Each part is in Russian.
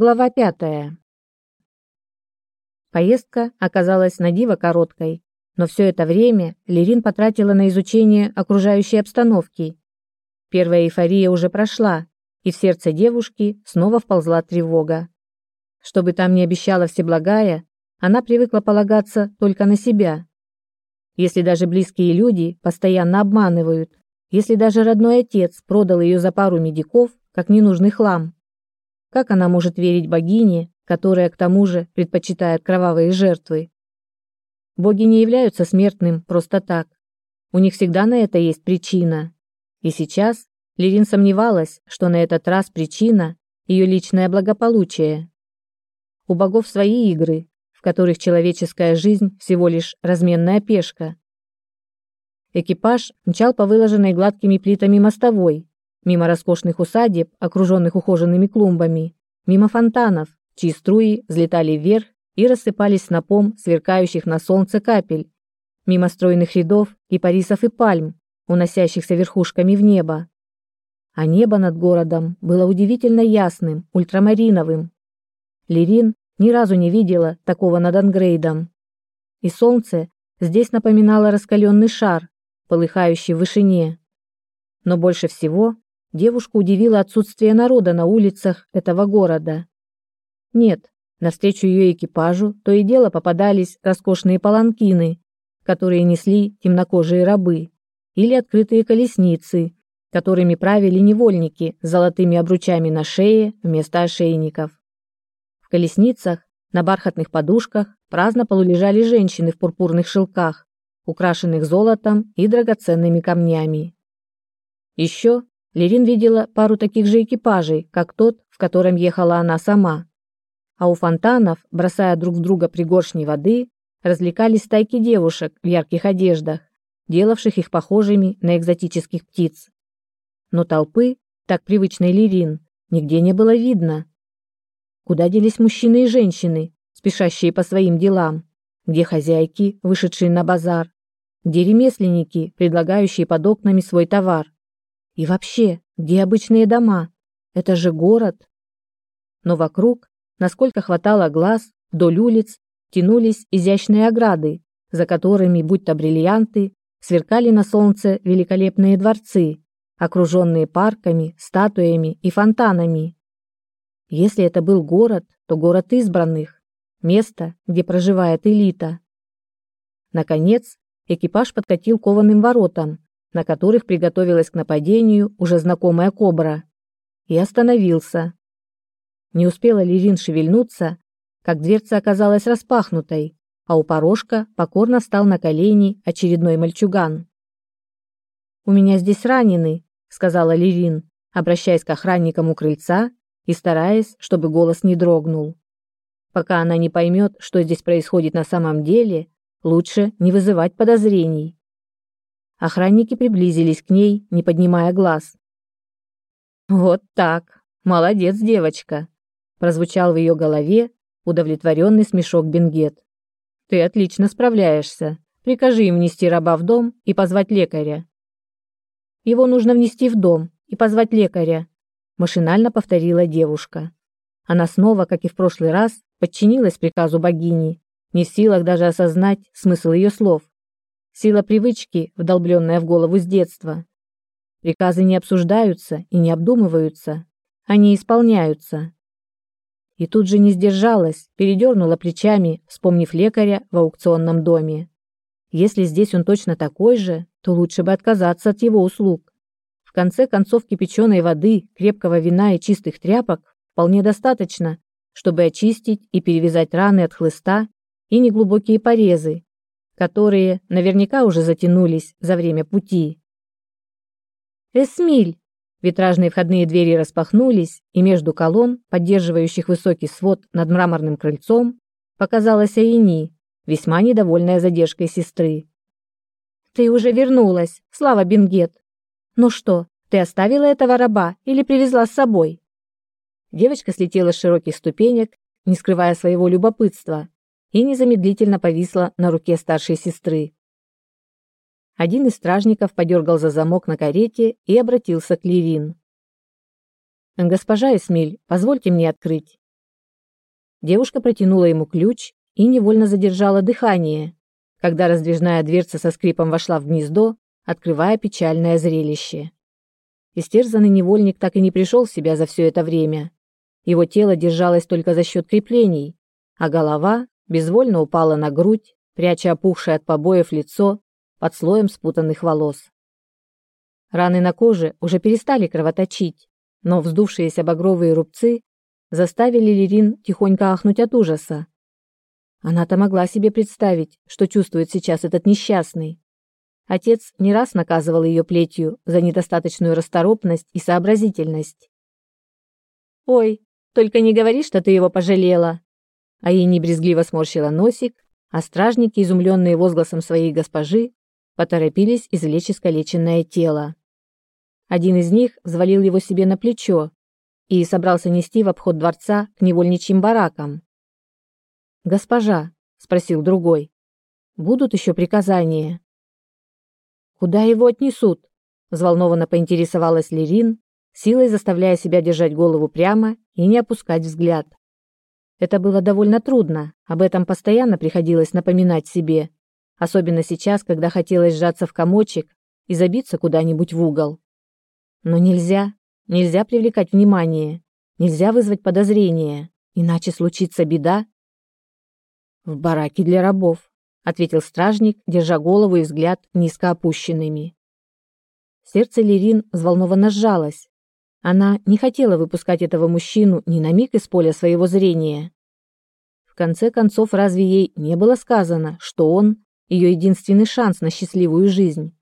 Глава пятая. Поездка оказалась на диво короткой, но все это время Лерин потратила на изучение окружающей обстановки. Первая эйфория уже прошла, и в сердце девушки снова вползла тревога. Что бы там ни обещала Всеблагая, она привыкла полагаться только на себя. Если даже близкие люди постоянно обманывают, если даже родной отец продал ее за пару медиков, как ненужный хлам, как она может верить богине, которая к тому же предпочитает кровавые жертвы? Боги не являются смертным просто так. У них всегда на это есть причина. И сейчас Лерин сомневалась, что на этот раз причина ее личное благополучие. У богов свои игры, в которых человеческая жизнь всего лишь разменная пешка. Экипаж мчал по выложенной гладкими плитами мостовой, мимо роскошных усадеб, окруженных ухоженными клумбами, мимо фонтанов, чьи струи взлетали вверх и рассыпались снопом сверкающих на солнце капель, мимо стройных рядов кипарисов и пальм, уносящихся верхушками в небо. А небо над городом было удивительно ясным, ультрамариновым. Лерин ни разу не видела такого над Ангрейдом. И солнце здесь напоминало раскаленный шар, полыхающий в вышине. Но больше всего девушку удивило отсутствие народа на улицах этого города. Нет, навстречу ее экипажу то и дело попадались роскошные паланкины, которые несли темнокожие рабы, или открытые колесницы, которыми правили невольники с золотыми обручами на шее вместо ошейников. В колесницах на бархатных подушках праздно полулежали женщины в пурпурных шелках, украшенных золотом и драгоценными камнями. Еще Лерин видела пару таких же экипажей, как тот, в котором ехала она сама. А у фонтанов, бросая друг в друга пригоршни воды, развлекались стайки девушек в ярких одеждах, делавших их похожими на экзотических птиц. Но толпы, так привычной Лерин, нигде не было видно. Куда делись мужчины и женщины, спешащие по своим делам? Где хозяйки, вышедшие на базар? Где ремесленники, предлагающие под окнами свой товар? И вообще, где обычные дома? Это же город. Но вокруг, насколько хватало глаз, вдоль улиц тянулись изящные ограды, за которыми, будь то бриллианты, сверкали на солнце великолепные дворцы, окруженные парками, статуями и фонтанами. Если это был город, то город избранных, место, где проживает элита. Наконец, экипаж подкатил кованым воротам, на которых приготовилась к нападению уже знакомая кобра, и остановился. Не успела Лирин шевельнуться, как дверца оказалась распахнутой, а у порожка покорно встал на колени очередной мальчуган. «У меня здесь раненый», — сказала Лирин, обращаясь к охранникам у крыльца и стараясь, чтобы голос не дрогнул. Пока она не поймет, что здесь происходит на самом деле, лучше не вызывать подозрений. Охранники приблизились к ней, не поднимая глаз. «Вот так! Молодец, девочка!» Прозвучал в ее голове удовлетворенный смешок Бенгет. «Ты отлично справляешься. Прикажи им внести раба в дом и позвать лекаря». «Его нужно внести в дом и позвать лекаря», машинально повторила девушка. Она снова, как и в прошлый раз, подчинилась приказу богини, не в силах даже осознать смысл ее слов. Сила привычки, вдолбленная в голову с детства. Приказы не обсуждаются и не обдумываются, они исполняются. И тут же не сдержалась, передернула плечами, вспомнив лекаря в аукционном доме. Если здесь он точно такой же, то лучше бы отказаться от его услуг. В конце концов, кипяченой воды, крепкого вина и чистых тряпок вполне достаточно, чтобы очистить и перевязать раны от хлыста и неглубокие порезы, которые наверняка уже затянулись за время пути. «Эсмиль!» Витражные входные двери распахнулись, и между колонн, поддерживающих высокий свод над мраморным крыльцом, показалась Аини, весьма недовольная задержкой сестры. «Ты уже вернулась, Слава Бенгет! Ну что, ты оставила этого раба или привезла с собой?» Девочка слетела с широких ступенек, не скрывая своего любопытства, и незамедлительно повисла на руке старшей сестры. Один из стражников подергал за замок на карете и обратился к Левин. «Госпожа Эсмиль, позвольте мне открыть». Девушка протянула ему ключ и невольно задержала дыхание, когда раздвижная дверца со скрипом вошла в гнездо, открывая печальное зрелище. Истерзанный невольник так и не пришел в себя за все это время. Его тело держалось только за счет креплений, а голова безвольно упала на грудь, пряча опухшее от побоев лицо под слоем спутанных волос. Раны на коже уже перестали кровоточить, но вздувшиеся багровые рубцы заставили Лерин тихонько ахнуть от ужаса. Она-то могла себе представить, что чувствует сейчас этот несчастный. Отец не раз наказывал ее плетью за недостаточную расторопность и сообразительность. «Ой, только не говори, что ты его пожалела!» А ей небрезгливо сморщила носик, а стражники, изумленные возгласом своей госпожи, поторопились извлечь искалеченное тело. Один из них взвалил его себе на плечо и собрался нести в обход дворца к невольничьим баракам. «Госпожа», — спросил другой, — «будут еще приказания?» «Куда его отнесут?» — взволнованно поинтересовалась Лерин, силой заставляя себя держать голову прямо и не опускать взгляд. Это было довольно трудно, об этом постоянно приходилось напоминать себе, особенно сейчас, когда хотелось сжаться в комочек и забиться куда-нибудь в угол. Но нельзя, нельзя привлекать внимание, нельзя вызвать подозрения, иначе случится беда. В бараке для рабов, ответил стражник, держа голову и взгляд низко опущенными. Сердце Лерин взволнованно сжалось. Она не хотела выпускать этого мужчину ни на миг из поля своего зрения. В конце концов, разве ей не было сказано, что он ее единственный шанс на счастливую жизнь?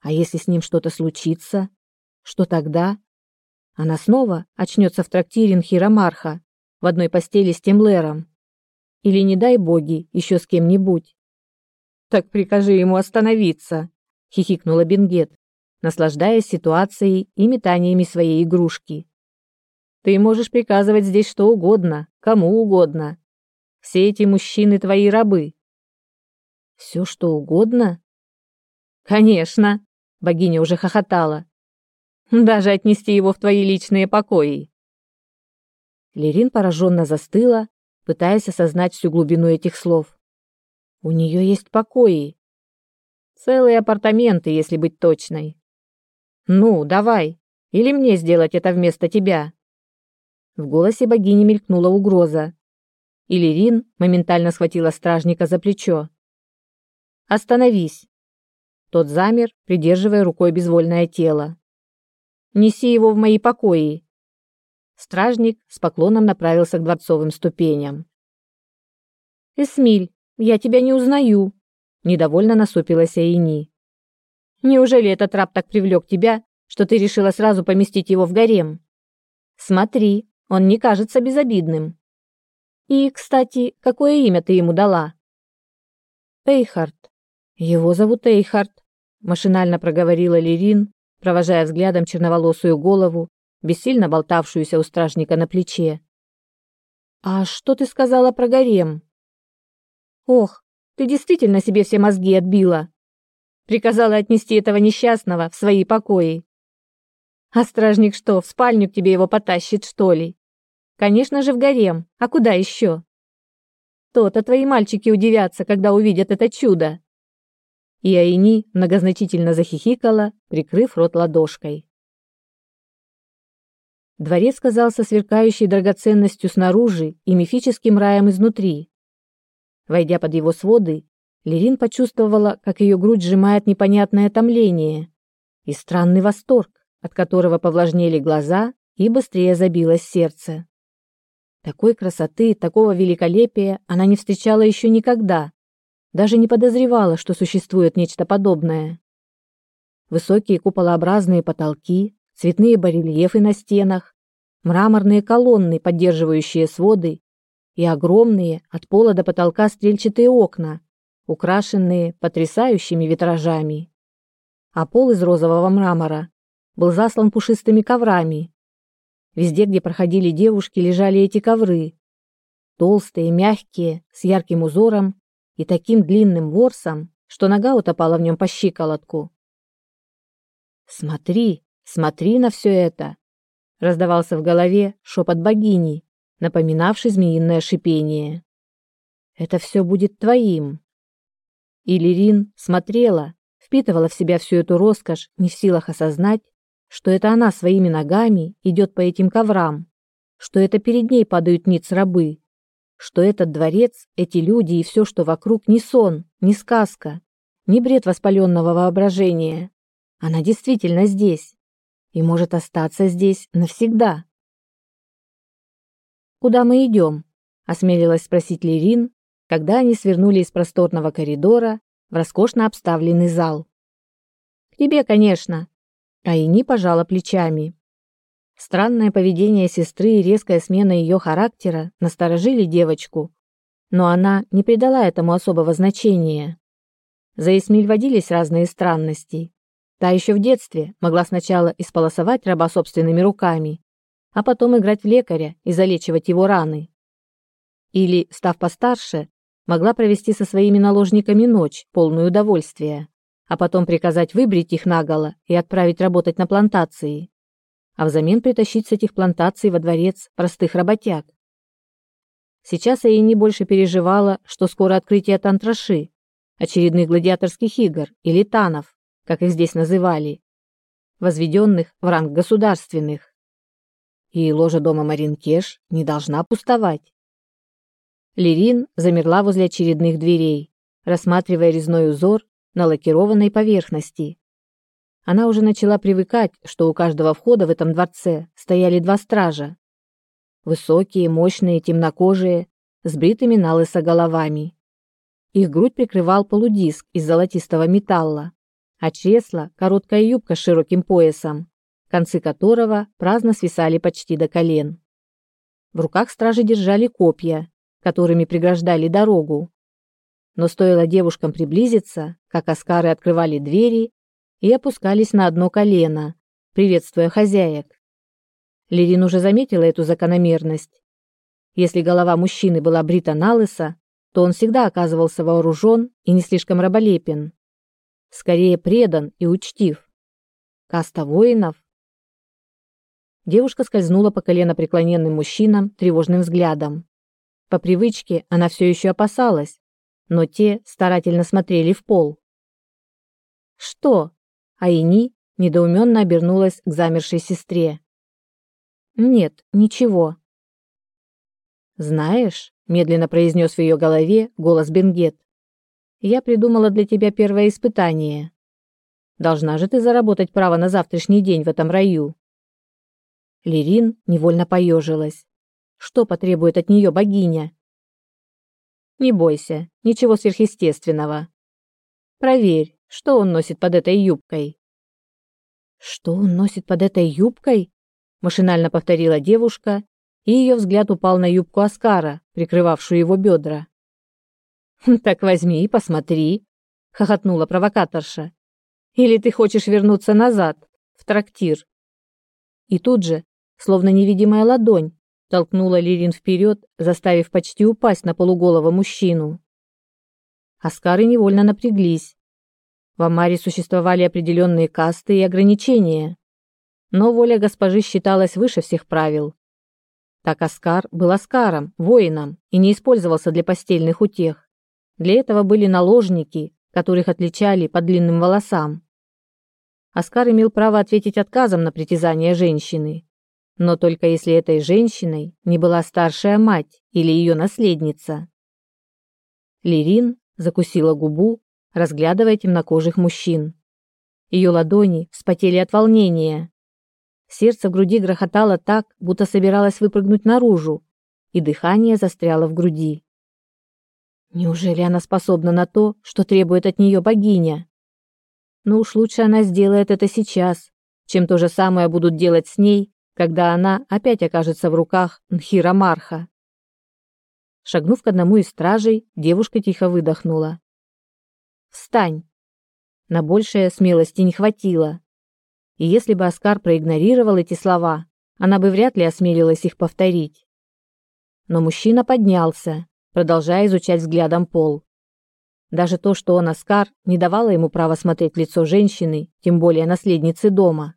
А если с ним что-то случится? Что тогда? Она снова очнется в трактире Нхирамарха в одной постели с Темлером. Или, не дай боги, еще с кем-нибудь. «Так прикажи ему остановиться», — хихикнула Бенгет, наслаждаясь ситуацией и метаниями своей игрушки. «Ты можешь приказывать здесь что угодно, кому угодно. Все эти мужчины твои рабы». «Все что угодно?» «Конечно», — богиня уже хохотала. Даже отнести его в твои личные покои. Лерин пораженно застыла, пытаясь осознать всю глубину этих слов. У нее есть покои. Целые апартаменты, если быть точной. Ну, давай. Или мне сделать это вместо тебя? В голосе богини мелькнула угроза. И Лерин моментально схватила стражника за плечо. Остановись. Тот замер, придерживая рукой безвольное тело. Неси его в мои покои. Стражник с поклоном направился к дворцовым ступеням. Эсмиль, я тебя не узнаю, недовольно насупилась Айни. Неужели этот раб так привлек тебя, что ты решила сразу поместить его в гарем? Смотри, он не кажется безобидным. И, кстати, какое имя ты ему дала? Эйхард. Его зовут Эйхард, машинально проговорила Лерин, провожая взглядом черноволосую голову, бессильно болтавшуюся у стражника на плече. «А что ты сказала про гарем?» «Ох, ты действительно себе все мозги отбила!» Приказала отнести этого несчастного в свои покои. «А стражник что, в спальню к тебе его потащит, что ли?» «Конечно же в гарем, а куда еще?» «То-то твои мальчики удивятся, когда увидят это чудо!» и Айни многозначительно захихикала, прикрыв рот ладошкой. Дворец казался сверкающей драгоценностью снаружи и мифическим раем изнутри. Войдя под его своды, Лерин почувствовала, как ее грудь сжимает непонятное томление и странный восторг, от которого повлажнели глаза и быстрее забилось сердце. Такой красоты, такого великолепия она не встречала еще никогда даже не подозревала, что существует нечто подобное. Высокие куполообразные потолки, цветные барельефы на стенах, мраморные колонны, поддерживающие своды, и огромные от пола до потолка стрельчатые окна, украшенные потрясающими витражами. А пол из розового мрамора был заслан пушистыми коврами. Везде, где проходили девушки, лежали эти ковры. Толстые, мягкие, с ярким узором и таким длинным ворсом, что нога утопала в нем по щиколотку. «Смотри, смотри на все это!» — раздавался в голове шепот богини, напоминавший змеиное шипение. «Это все будет твоим». И Лерин смотрела, впитывала в себя всю эту роскошь, не в силах осознать, что это она своими ногами идет по этим коврам, что это перед ней падают ниц рабы, что этот дворец, эти люди и все, что вокруг, не сон, не сказка, не бред воспаленного воображения. Она действительно здесь и может остаться здесь навсегда. «Куда мы идем?» – осмелилась спросить Лерин, когда они свернули из просторного коридора в роскошно обставленный зал. «К тебе, конечно», – Аини пожала плечами. Странное поведение сестры и резкая смена ее характера насторожили девочку, но она не придала этому особого значения. За Эсмиль водились разные странности. Та еще в детстве могла сначала исполосовать раба собственными руками, а потом играть в лекаря и залечивать его раны. Или, став постарше, могла провести со своими наложниками ночь, полную удовольствия, а потом приказать выбрить их наголо и отправить работать на плантации а взамен притащить с этих плантаций во дворец простых работяг. Сейчас Аини больше переживала, что скоро открытие тантраши, очередных гладиаторских игр или танов, как их здесь называли, возведенных в ранг государственных. И ложа дома Маринкеш не должна пустовать. Лерин замерла возле очередных дверей, рассматривая резной узор на лакированной поверхности, она уже начала привыкать, что у каждого входа в этом дворце стояли два стража. Высокие, мощные, темнокожие, с бритыми налысо головами. Их грудь прикрывал полудиск из золотистого металла, а чресла – короткая юбка с широким поясом, концы которого праздно свисали почти до колен. В руках стражи держали копья, которыми преграждали дорогу. Но стоило девушкам приблизиться, как аскары открывали двери и опускались на одно колено, приветствуя хозяек. Лерин уже заметила эту закономерность. Если голова мужчины была брита на лысо, то он всегда оказывался вооружен и не слишком раболепен. Скорее предан и учтив. Каста воинов. Девушка скользнула по колено преклоненным мужчинам тревожным взглядом. По привычке она все еще опасалась, но те старательно смотрели в пол. «Что?» Айни недоуменно обернулась к замершей сестре. «Нет, ничего». «Знаешь», — медленно произнес в ее голове голос Бенгет, «я придумала для тебя первое испытание. Должна же ты заработать право на завтрашний день в этом раю». Лерин невольно поежилась. Что потребует от нее богиня? «Не бойся, ничего сверхъестественного. Проверь, что он носит под этой юбкой? Что он носит под этой юбкой? Машинально повторила девушка, и ее взгляд упал на юбку Аскара, прикрывавшую его бедра. «Хм, «Так возьми и посмотри», — хохотнула провокаторша. «Или ты хочешь вернуться назад, в трактир?» И тут же, словно невидимая ладонь, толкнула Лирин вперед, заставив почти упасть на полуголого мужчину. Аскары невольно напряглись, в Амаре существовали определенные касты и ограничения, но воля госпожи считалась выше всех правил. Так Аскар был Аскаром, воином, и не использовался для постельных утех. Для этого были наложники, которых отличали по длинным волосам. Аскар имел право ответить отказом на притязание женщины, но только если этой женщиной не была старшая мать или ее наследница. Лирин закусила губу разглядывая темнокожих мужчин. Ее ладони вспотели от волнения. Сердце в груди грохотало так, будто собиралось выпрыгнуть наружу, и дыхание застряло в груди. Неужели она способна на то, что требует от нее богиня? Но уж лучше она сделает это сейчас, чем то же самое будут делать с ней, когда она опять окажется в руках Нхира Марха. Шагнув к одному из стражей, девушка тихо выдохнула. Встань!» На большее смелости не хватило. И если бы Оскар проигнорировал эти слова, она бы вряд ли осмелилась их повторить. Но мужчина поднялся, продолжая изучать взглядом пол. Даже то, что он Оскар, не давало ему права смотреть лицо женщины, тем более наследницы дома.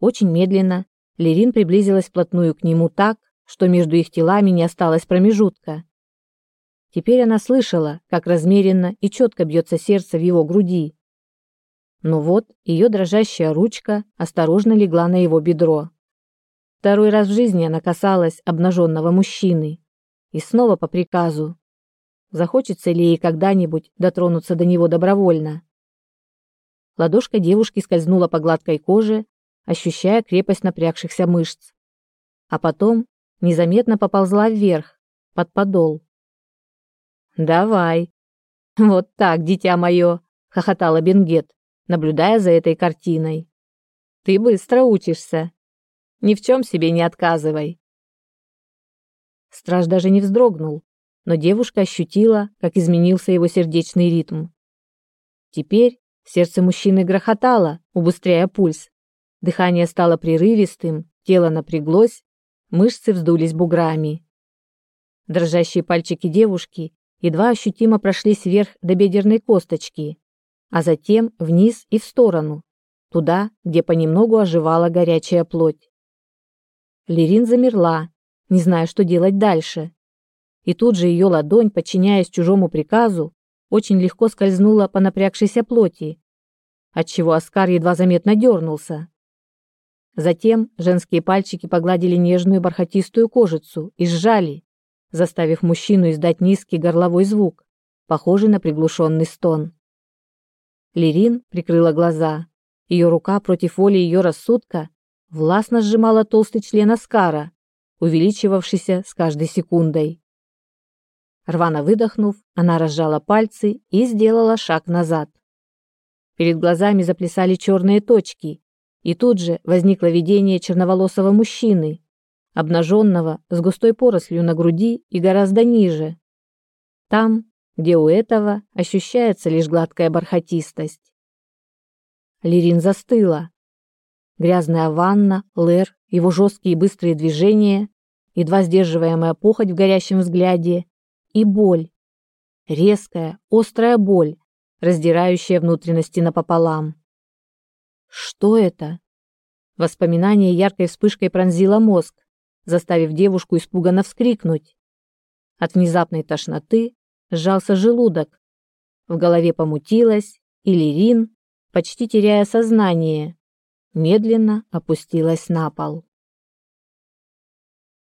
Очень медленно Лерин приблизилась вплотную к нему так, что между их телами не осталось промежутка. Теперь она слышала, как размеренно и четко бьется сердце в его груди. Но вот ее дрожащая ручка осторожно легла на его бедро. Второй раз в жизни она касалась обнаженного мужчины. И снова по приказу. Захочется ли ей когда-нибудь дотронуться до него добровольно? Ладошка девушки скользнула по гладкой коже, ощущая крепость напрягшихся мышц. А потом незаметно поползла вверх, под подол. «Давай!» «Вот так, дитя мое!» — хохотала Бенгет, наблюдая за этой картиной. «Ты быстро учишься. Ни в чем себе не отказывай». Страж даже не вздрогнул, но девушка ощутила, как изменился его сердечный ритм. Теперь сердце мужчины грохотало, убыстряя пульс. Дыхание стало прерывистым, тело напряглось, мышцы вздулись буграми. Дрожащие пальчики девушки едва ощутимо прошлись вверх до бедерной косточки, а затем вниз и в сторону, туда, где понемногу оживала горячая плоть. Лерин замерла, не зная, что делать дальше. И тут же ее ладонь, подчиняясь чужому приказу, очень легко скользнула по напрягшейся плоти, отчего Оскар едва заметно дернулся. Затем женские пальчики погладили нежную бархатистую кожицу и сжали, заставив мужчину издать низкий горловой звук, похожий на приглушенный стон. Лерин прикрыла глаза. Ее рука против воли ее рассудка властно сжимала толстый член Аскара, увеличивавшийся с каждой секундой. Рвано выдохнув, она разжала пальцы и сделала шаг назад. Перед глазами заплясали черные точки, и тут же возникло видение черноволосого мужчины, обнаженного с густой порослью на груди и гораздо ниже. Там, где у этого ощущается лишь гладкая бархатистость. Лирин застыла. Грязная ванна, Лэр, его жесткие и быстрые движения, едва сдерживаемая похоть в горящем взгляде и боль. Резкая, острая боль, раздирающая внутренности напополам. Что это? Воспоминание яркой вспышкой пронзило мозг, заставив девушку испуганно вскрикнуть. От внезапной тошноты сжался желудок. В голове помутилось, и Лирин, почти теряя сознание, медленно опустилась на пол.